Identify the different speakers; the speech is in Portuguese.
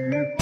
Speaker 1: Música